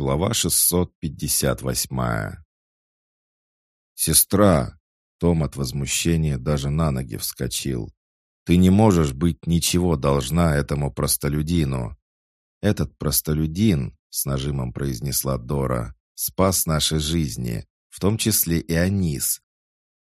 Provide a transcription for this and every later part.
Глава 658. «Сестра!» Том от возмущения даже на ноги вскочил. «Ты не можешь быть ничего должна этому простолюдину!» «Этот простолюдин», — с нажимом произнесла Дора, — «спас наши жизни, в том числе и Анис.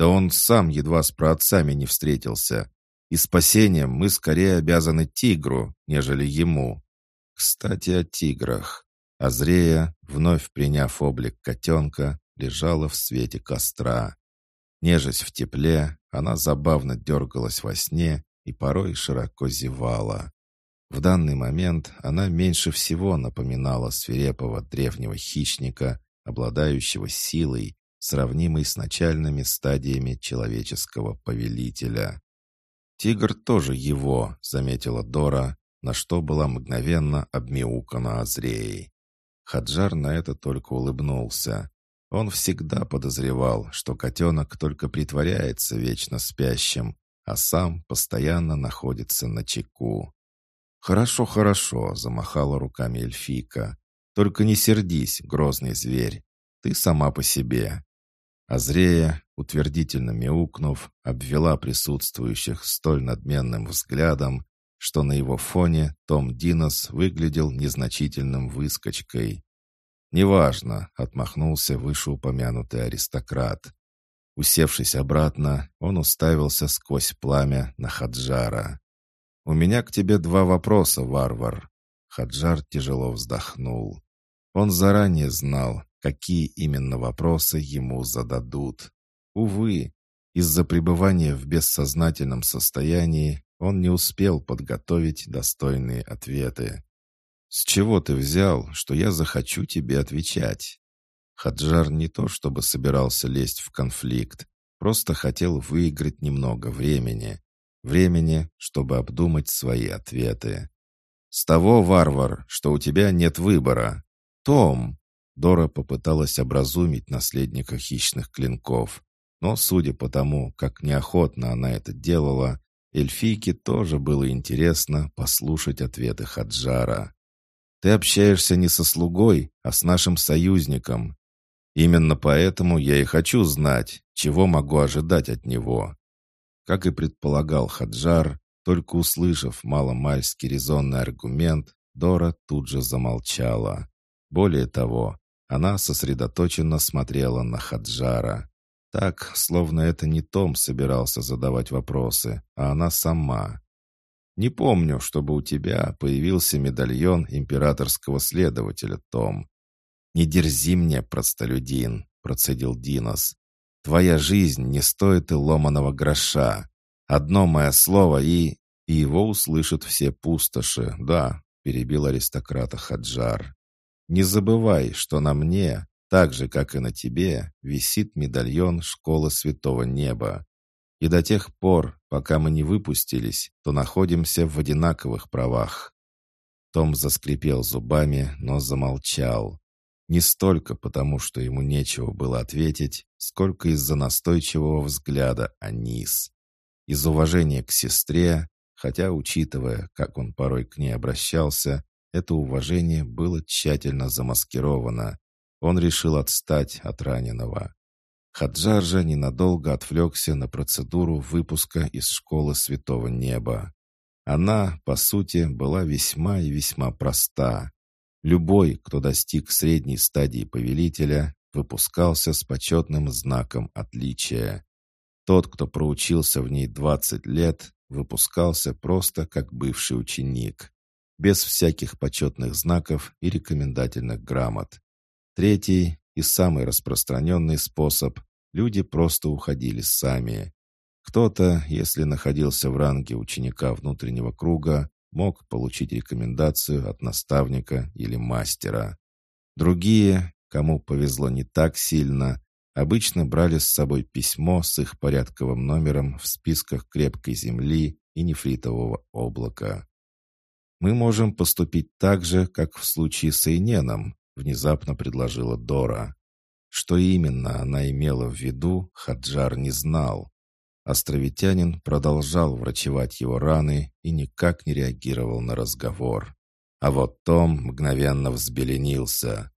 Да он сам едва с праотцами не встретился. И спасением мы скорее обязаны тигру, нежели ему. Кстати, о тиграх. Азрея, вновь приняв облик котенка, лежала в свете костра. Нежесть в тепле, она забавно дергалась во сне и порой широко зевала. В данный момент она меньше всего напоминала свирепого древнего хищника, обладающего силой, сравнимой с начальными стадиями человеческого повелителя. «Тигр тоже его», — заметила Дора, на что была мгновенно обмяукана Азреей. Хаджар на это только улыбнулся. Он всегда подозревал, что котенок только притворяется вечно спящим, а сам постоянно находится на чеку. «Хорошо, хорошо», — замахала руками эльфийка. «Только не сердись, грозный зверь. Ты сама по себе». Азрея, утвердительно мяукнув, обвела присутствующих столь надменным взглядом, что на его фоне Том Динос выглядел незначительным выскочкой. «Неважно», — отмахнулся вышеупомянутый аристократ. Усевшись обратно, он уставился сквозь пламя на Хаджара. «У меня к тебе два вопроса, варвар». Хаджар тяжело вздохнул. Он заранее знал, какие именно вопросы ему зададут. Увы, из-за пребывания в бессознательном состоянии он не успел подготовить достойные ответы. «С чего ты взял, что я захочу тебе отвечать?» Хаджар не то чтобы собирался лезть в конфликт, просто хотел выиграть немного времени. Времени, чтобы обдумать свои ответы. «С того, варвар, что у тебя нет выбора. Том!» Дора попыталась образумить наследника хищных клинков. Но, судя по тому, как неохотно она это делала, эльфийке тоже было интересно послушать ответы Хаджара. «Ты общаешься не со слугой, а с нашим союзником. Именно поэтому я и хочу знать, чего могу ожидать от него». Как и предполагал Хаджар, только услышав маломальский резонный аргумент, Дора тут же замолчала. Более того, она сосредоточенно смотрела на Хаджара. Так, словно это не Том собирался задавать вопросы, а она сама. «Не помню, чтобы у тебя появился медальон императорского следователя, Том». «Не дерзи мне, простолюдин», — процедил Динос. «Твоя жизнь не стоит и ломаного гроша. Одно мое слово и...» «И его услышат все пустоши, да», — перебил аристократа Хаджар. «Не забывай, что на мне, так же, как и на тебе, висит медальон Школы Святого Неба. И до тех пор, пока мы не выпустились, то находимся в одинаковых правах». Том заскрипел зубами, но замолчал. Не столько потому, что ему нечего было ответить, сколько из-за настойчивого взгляда Анис. Из уважения к сестре, хотя, учитывая, как он порой к ней обращался, это уважение было тщательно замаскировано. Он решил отстать от раненого. Хаджар же ненадолго отвлекся на процедуру выпуска из школы Святого Неба. Она, по сути, была весьма и весьма проста. Любой, кто достиг средней стадии повелителя, выпускался с почетным знаком отличия. Тот, кто проучился в ней 20 лет, выпускался просто как бывший ученик, без всяких почетных знаков и рекомендательных грамот. Третий и самый распространенный способ – люди просто уходили сами. Кто-то, если находился в ранге ученика внутреннего круга, мог получить рекомендацию от наставника или мастера. Другие, кому повезло не так сильно, обычно брали с собой письмо с их порядковым номером в списках крепкой земли и нефритового облака. Мы можем поступить так же, как в случае с Эйненом, внезапно предложила Дора. Что именно она имела в виду, Хаджар не знал. Островитянин продолжал врачевать его раны и никак не реагировал на разговор. А вот Том мгновенно взбеленился.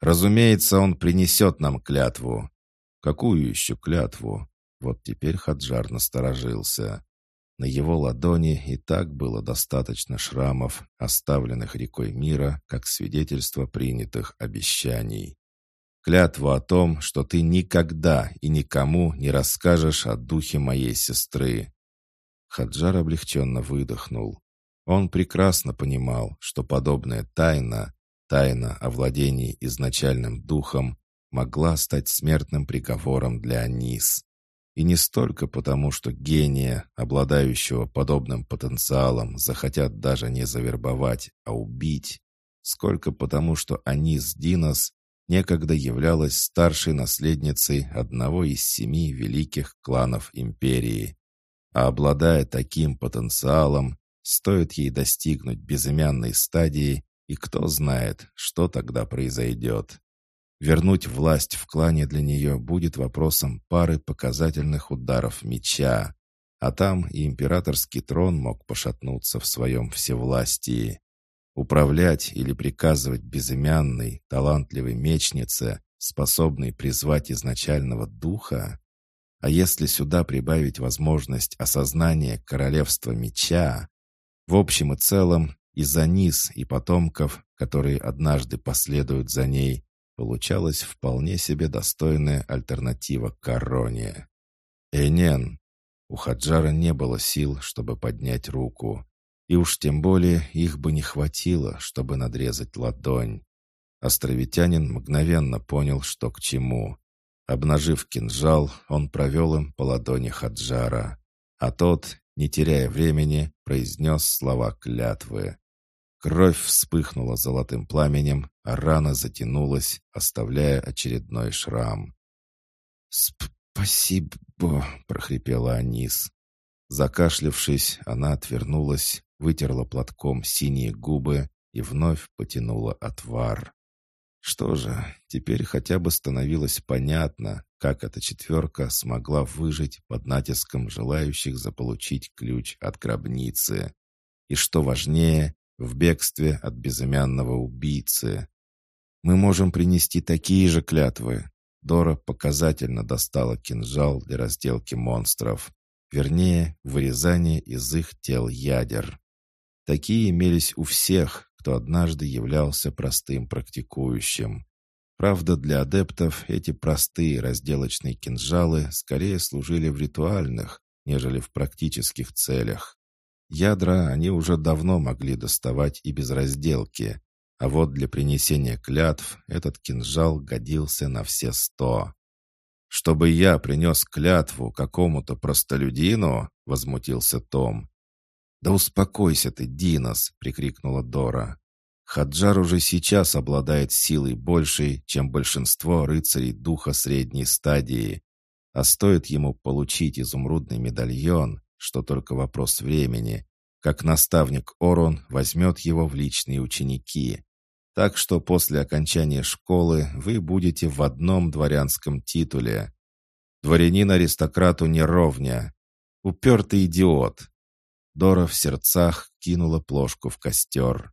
Разумеется, он принесет нам клятву». «Какую еще клятву?» Вот теперь Хаджар насторожился. На его ладони и так было достаточно шрамов, оставленных рекой мира, как свидетельство принятых обещаний. Клятву о том, что ты никогда и никому не расскажешь о духе моей сестры. Хаджар облегченно выдохнул. Он прекрасно понимал, что подобная тайна, тайна о владении изначальным духом, могла стать смертным приговором для Анис. И не столько потому, что гения, обладающего подобным потенциалом, захотят даже не завербовать, а убить, сколько потому, что Анис Динос некогда являлась старшей наследницей одного из семи великих кланов империи. А обладая таким потенциалом, стоит ей достигнуть безымянной стадии, и кто знает, что тогда произойдет. Вернуть власть в клане для нее будет вопросом пары показательных ударов меча. А там и императорский трон мог пошатнуться в своем всевластии. Управлять или приказывать безымянной, талантливой мечнице, способной призвать изначального духа? А если сюда прибавить возможность осознания королевства меча? В общем и целом, и за низ, и потомков, которые однажды последуют за ней, Получалась вполне себе достойная альтернатива короне. «Энен!» У Хаджара не было сил, чтобы поднять руку. И уж тем более их бы не хватило, чтобы надрезать ладонь. Островитянин мгновенно понял, что к чему. Обнажив кинжал, он провел им по ладони Хаджара. А тот, не теряя времени, произнес слова клятвы. Кровь вспыхнула золотым пламенем, а рана затянулась, оставляя очередной шрам. «Спасибо!» — прохрипела Анис. Закашлявшись, она отвернулась, вытерла платком синие губы и вновь потянула отвар. Что же, теперь хотя бы становилось понятно, как эта четверка смогла выжить под натиском желающих заполучить ключ от гробницы. И что важнее, в бегстве от безымянного убийцы. Мы можем принести такие же клятвы. Дора показательно достала кинжал для разделки монстров. Вернее, вырезания из их тел ядер. Такие имелись у всех, кто однажды являлся простым практикующим. Правда, для адептов эти простые разделочные кинжалы скорее служили в ритуальных, нежели в практических целях. Ядра они уже давно могли доставать и без разделки, а вот для принесения клятв этот кинжал годился на все сто. «Чтобы я принес клятву какому-то простолюдину?» — возмутился Том. «Да успокойся ты, Динос!» — прикрикнула Дора. «Хаджар уже сейчас обладает силой большей, чем большинство рыцарей духа средней стадии. А стоит ему получить изумрудный медальон, что только вопрос времени, как наставник Орон возьмет его в личные ученики. Так что после окончания школы вы будете в одном дворянском титуле. Дворянин-аристократу не ровня. Упертый идиот. Дора в сердцах кинула плошку в костер.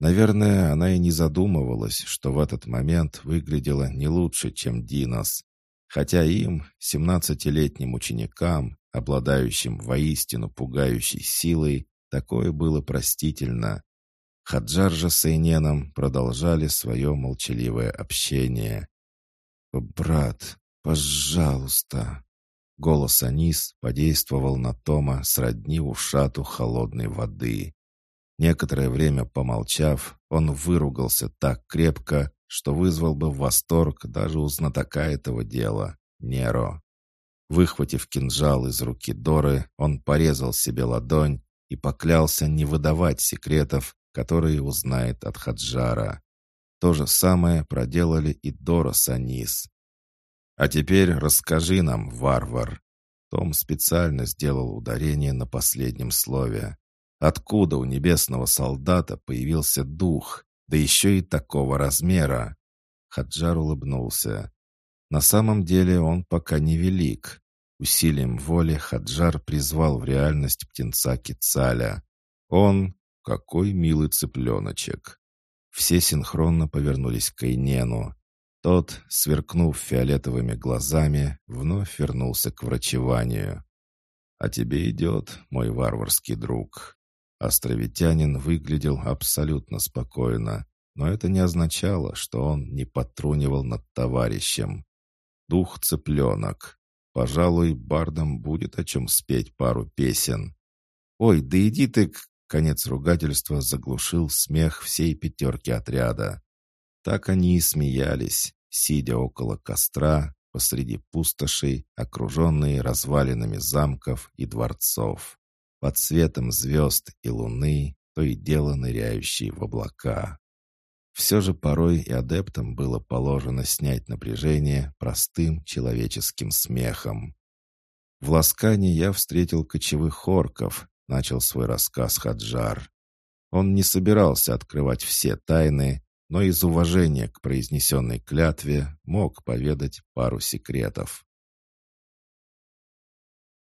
Наверное, она и не задумывалась, что в этот момент выглядела не лучше, чем Динос. Хотя им, семнадцатилетним ученикам, обладающим воистину пугающей силой, такое было простительно. Хаджар же с Эйненом продолжали свое молчаливое общение. «Брат, пожалуйста!» Голос Анис подействовал на Тома сродни ушату холодной воды. Некоторое время помолчав, он выругался так крепко, что вызвал бы восторг даже у знатока этого дела, Неро. Выхватив кинжал из руки Доры, он порезал себе ладонь и поклялся не выдавать секретов, которые узнает от Хаджара. То же самое проделали и Дора с. «А теперь расскажи нам, варвар». Том специально сделал ударение на последнем слове. Откуда у небесного солдата появился дух, да еще и такого размера? Хаджар улыбнулся. На самом деле он пока не велик. Усилием воли Хаджар призвал в реальность птенца Кицаля. Он... Какой милый цыпленочек! Все синхронно повернулись к Эйнену. Тот, сверкнув фиолетовыми глазами, вновь вернулся к врачеванию. «А тебе идет, мой варварский друг». Островитянин выглядел абсолютно спокойно, но это не означало, что он не подтрунивал над товарищем. Дух цыпленок. Пожалуй, бардам будет о чем спеть пару песен. «Ой, да иди ты к...» Конец ругательства заглушил смех всей пятерки отряда. Так они и смеялись, сидя около костра, посреди пустошей, окруженные развалинами замков и дворцов, под светом звезд и луны, то и дело ныряющие в облака. Все же порой и адептам было положено снять напряжение простым человеческим смехом. В Ласкане я встретил кочевых орков, начал свой рассказ Хаджар. Он не собирался открывать все тайны, но из уважения к произнесенной клятве мог поведать пару секретов.